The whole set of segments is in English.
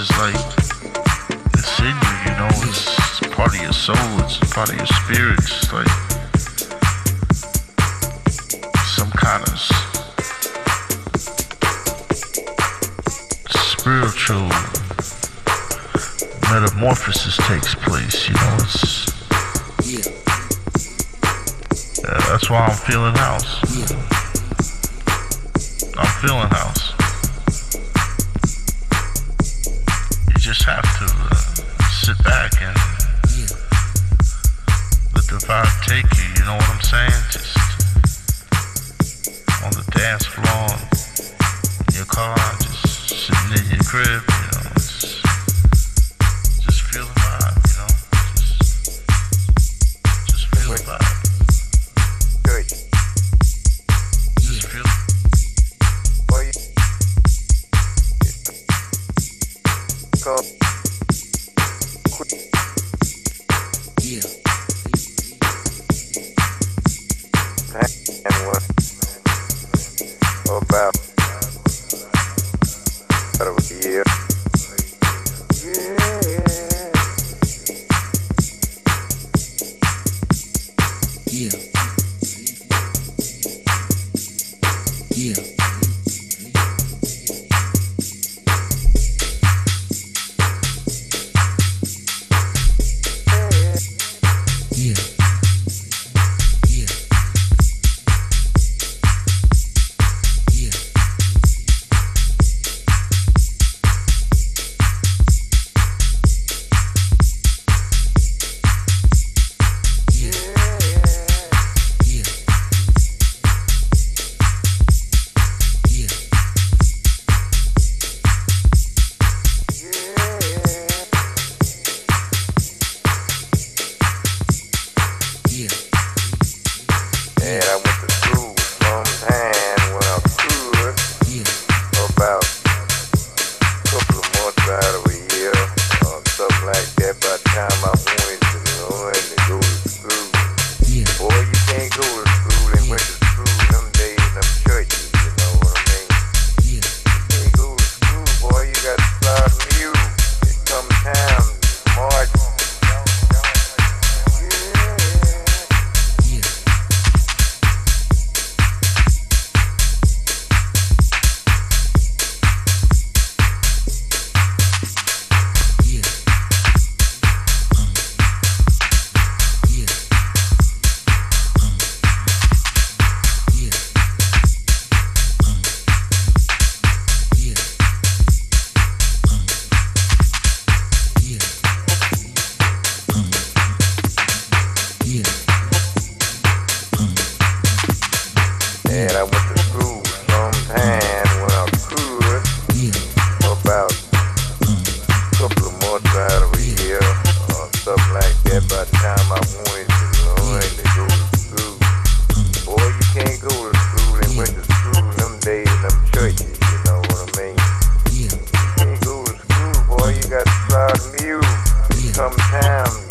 it's like it's in you, you know. It's part of your soul. It's part of your spirit. It's like some kind of spiritual metamorphosis takes place. You know, it's yeah. yeah that's why I'm feeling house. Yeah. I'm feeling house. just have to uh, sit back and let the vibe take you. You know what I'm saying? Just on the dance floor, in your car, just sitting in your crib. sometimes.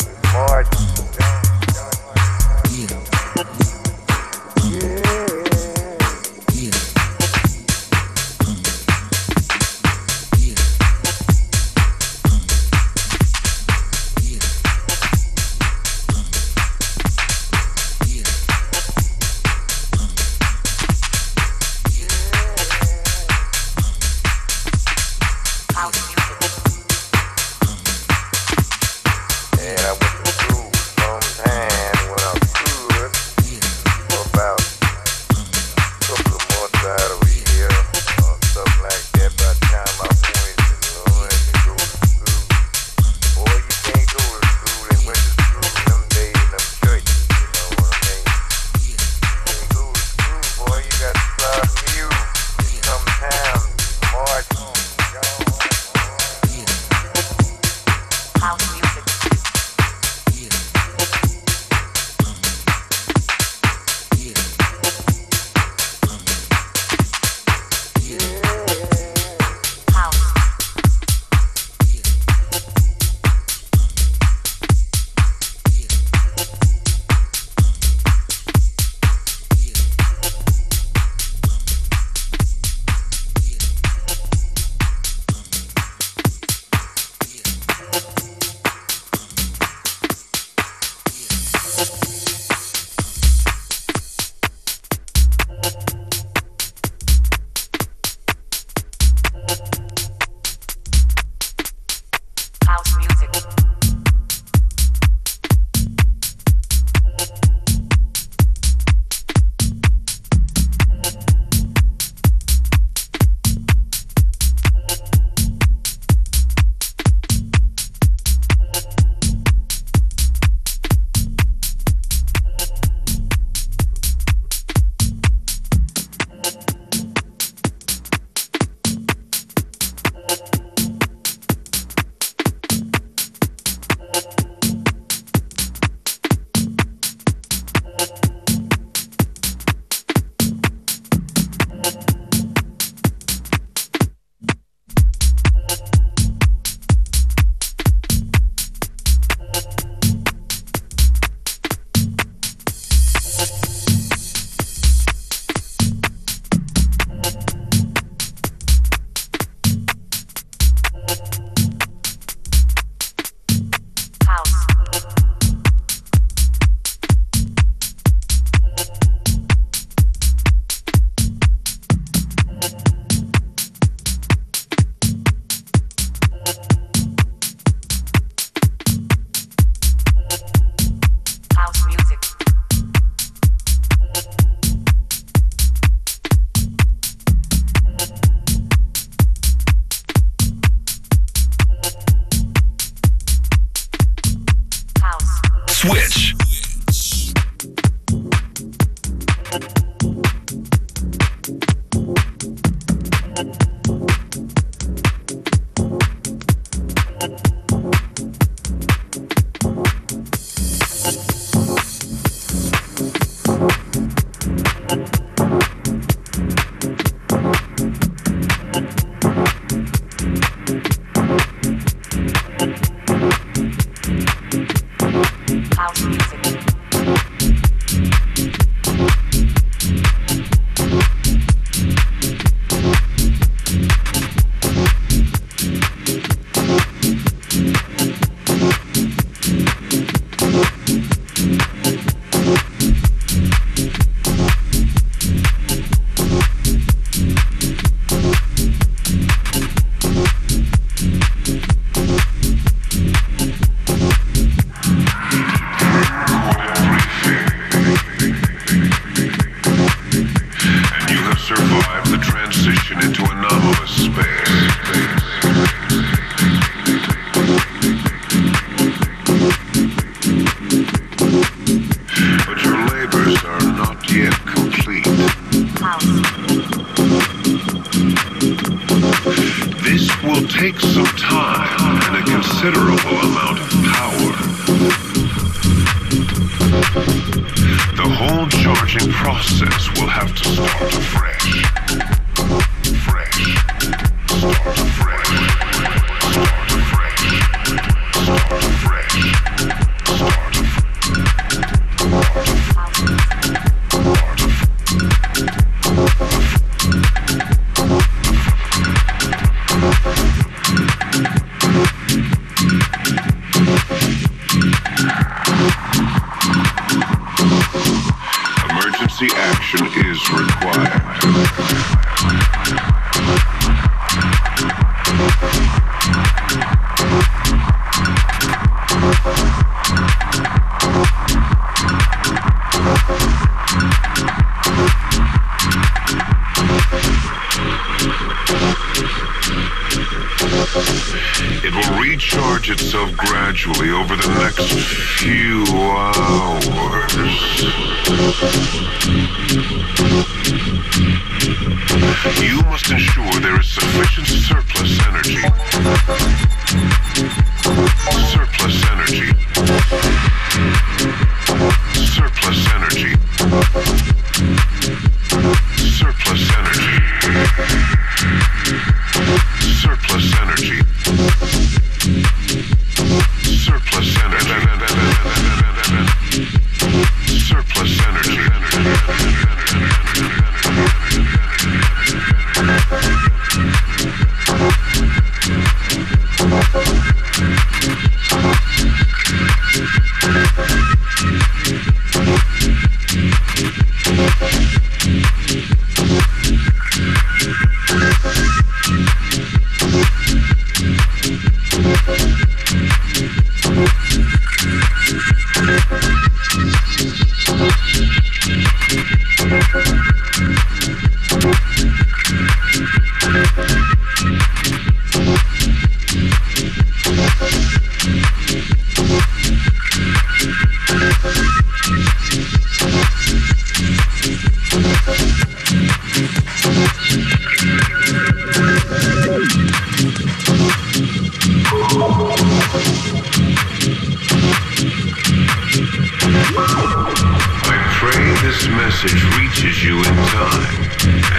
message reaches you in time,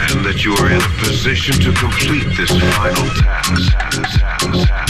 and that you are in a position to complete this final task.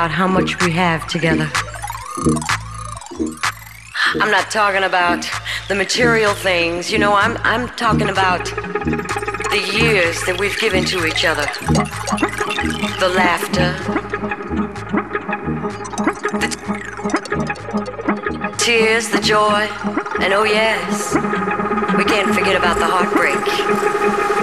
About how much we have together. I'm not talking about the material things, you know, I'm, I'm talking about the years that we've given to each other. The laughter, the tears, the joy, and oh yes, we can't forget about the heartbreak.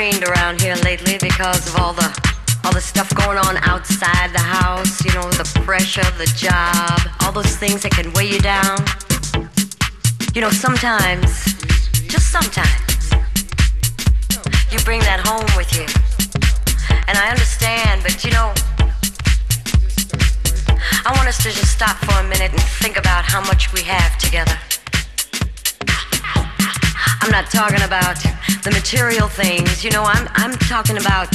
Around here lately because of all the all the stuff going on outside the house, you know, the pressure, of the job, all those things that can weigh you down. You know, sometimes just sometimes. You bring that home with you. And I understand, but you know, I want us to just stop for a minute and think about how much we have together. I'm not talking about the material things, you know, I'm, I'm talking about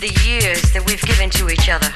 the years that we've given to each other.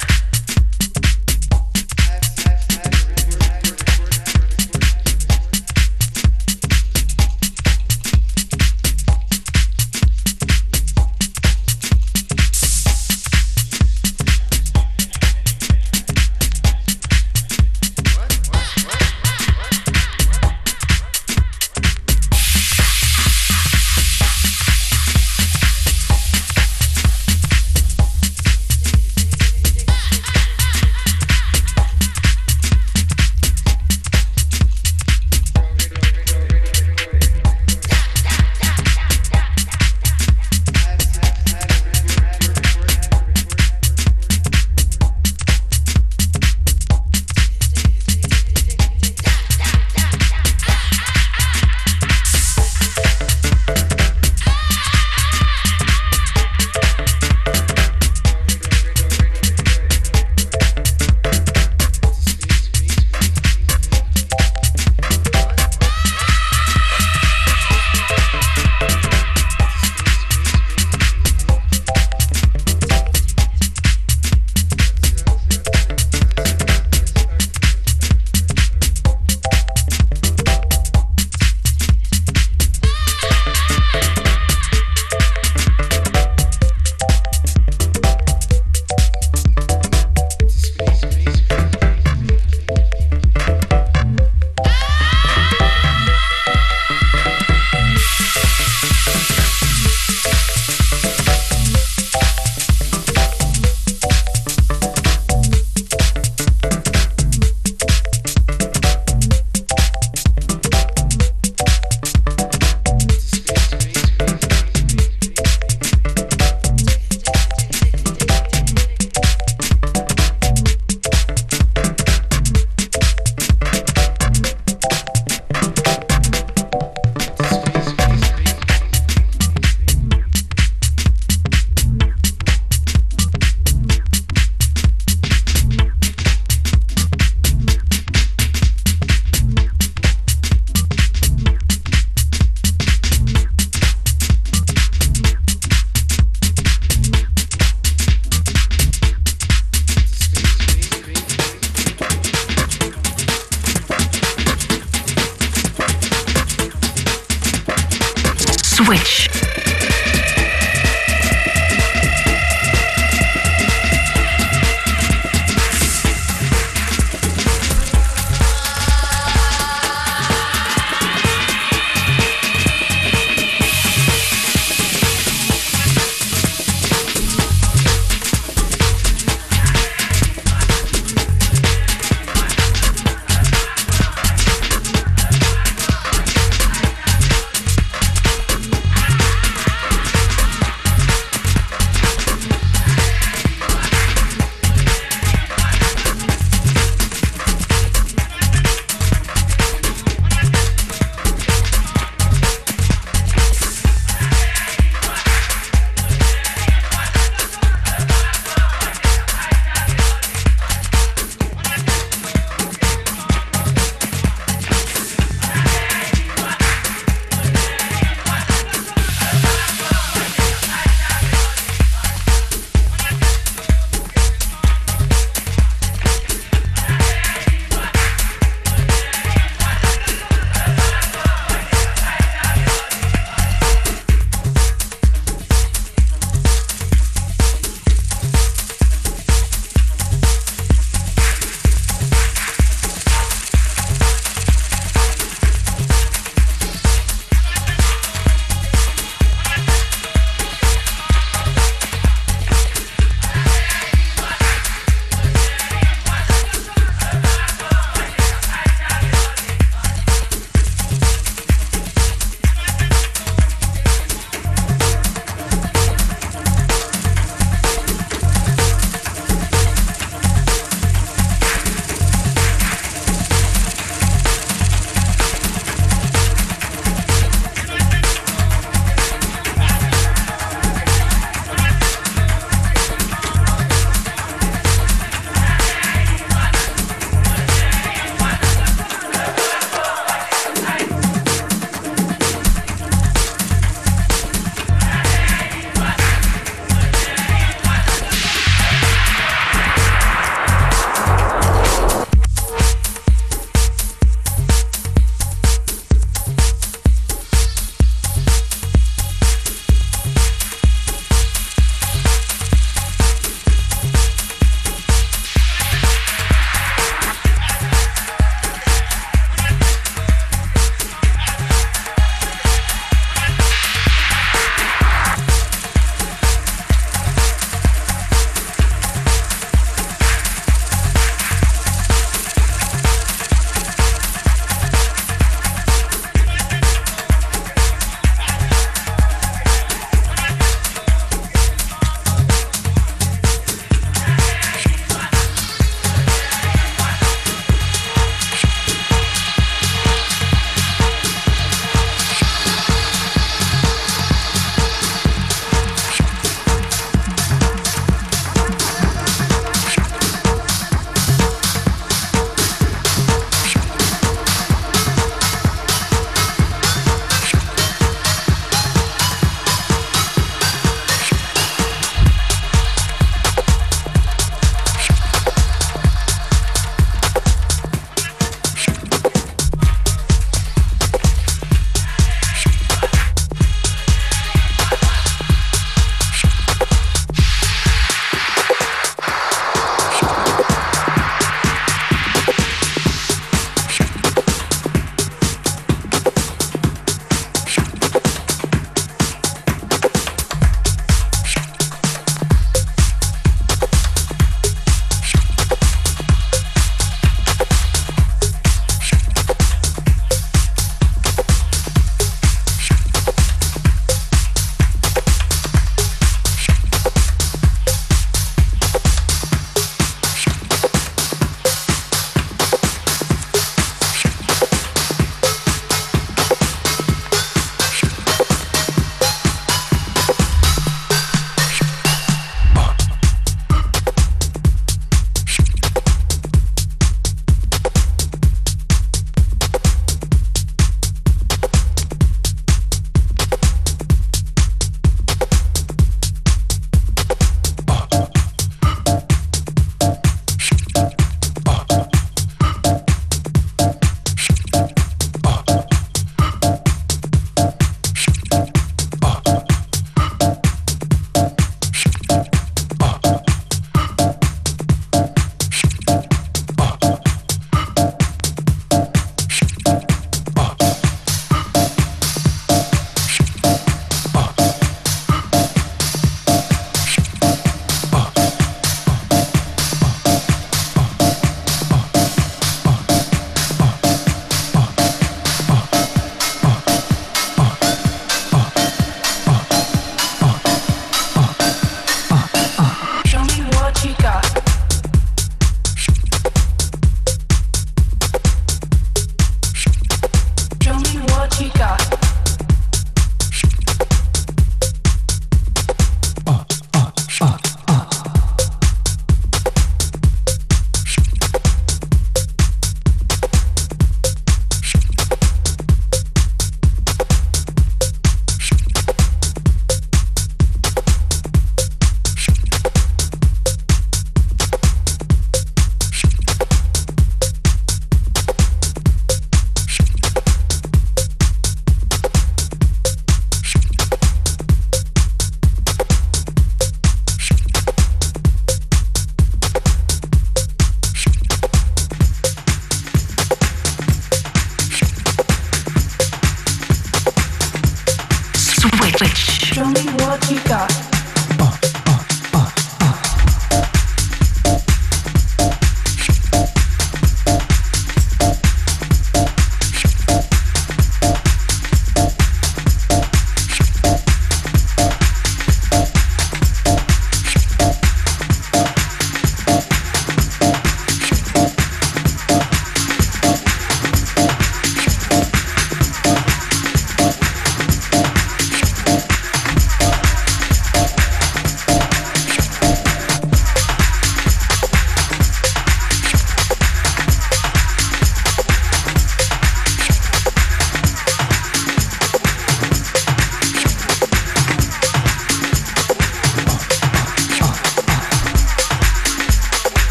Switch.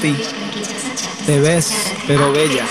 ti. Te ves, pero bella.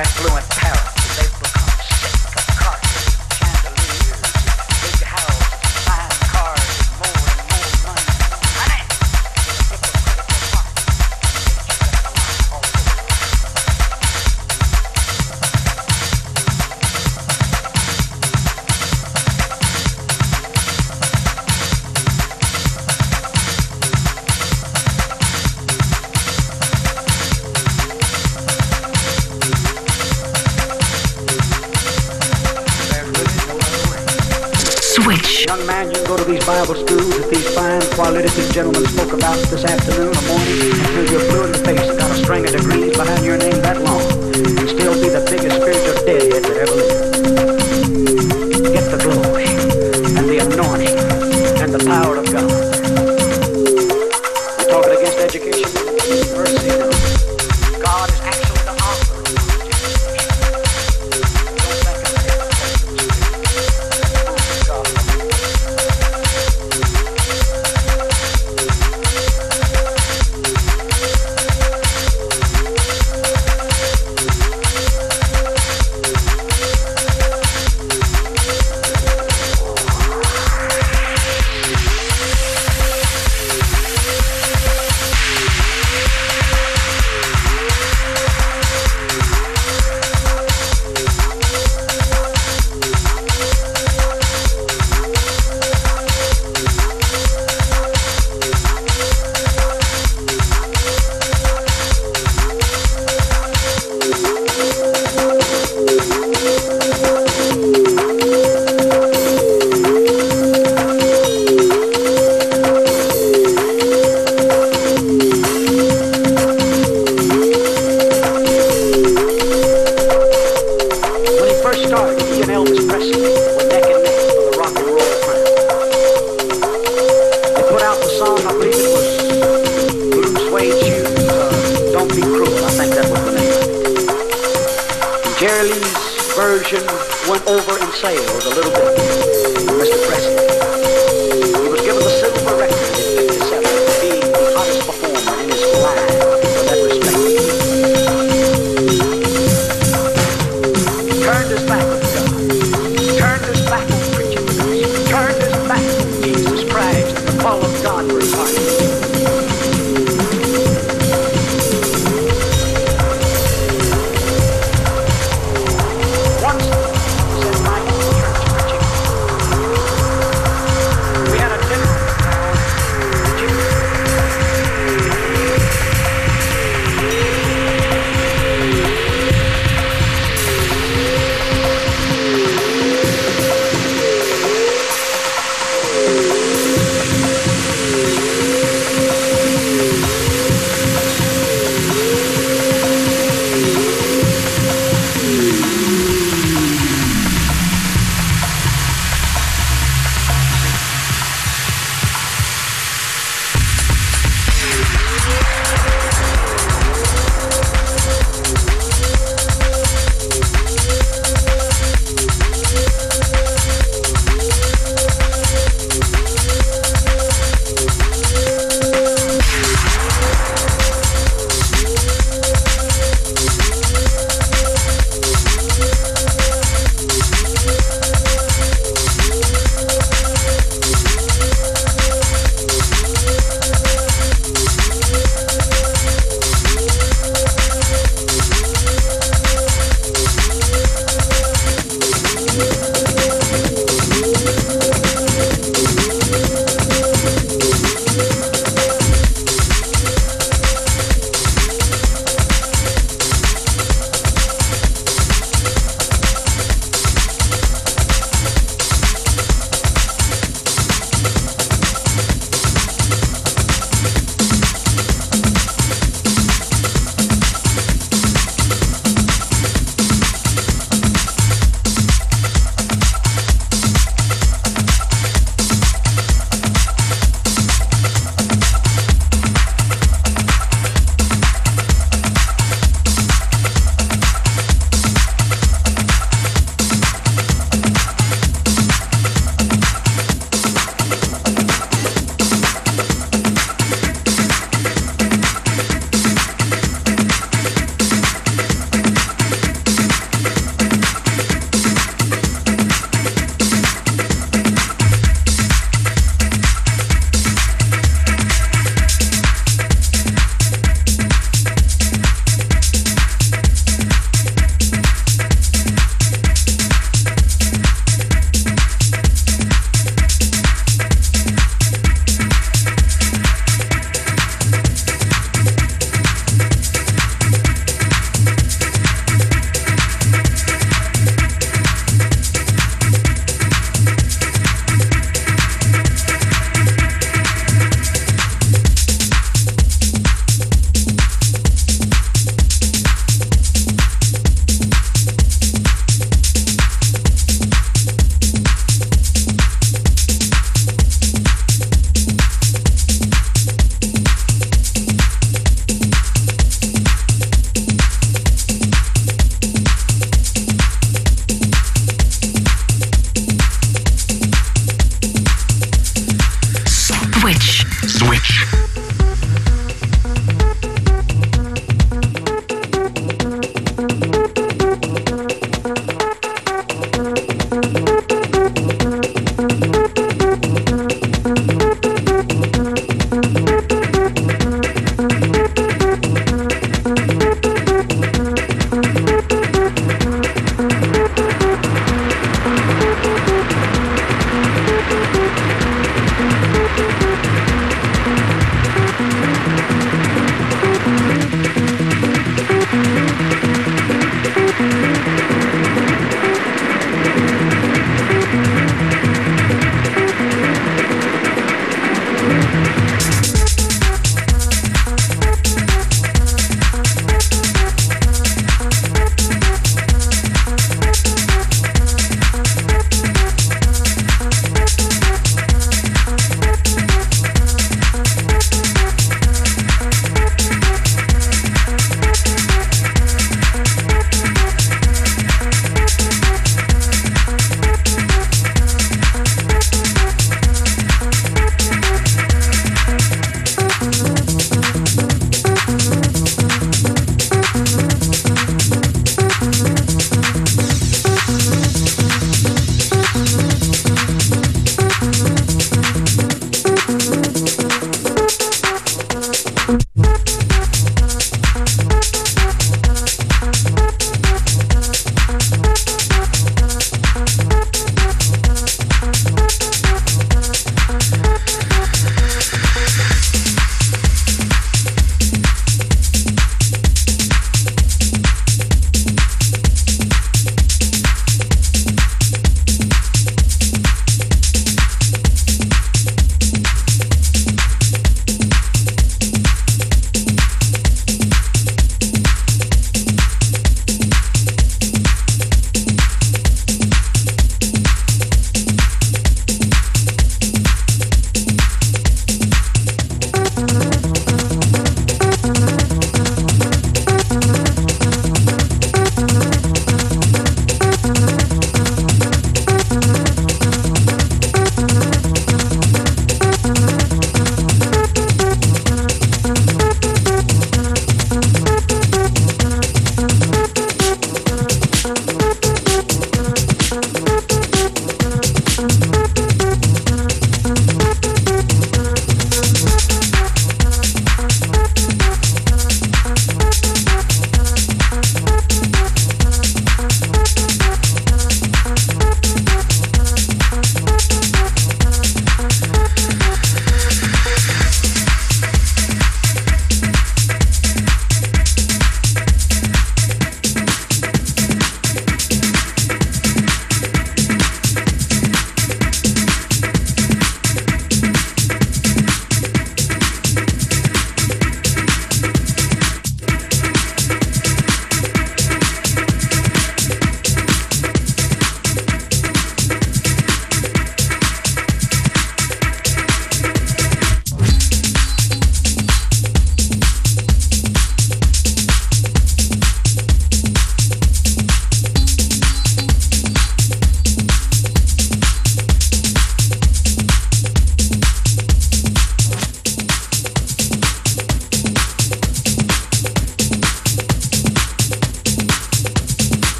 They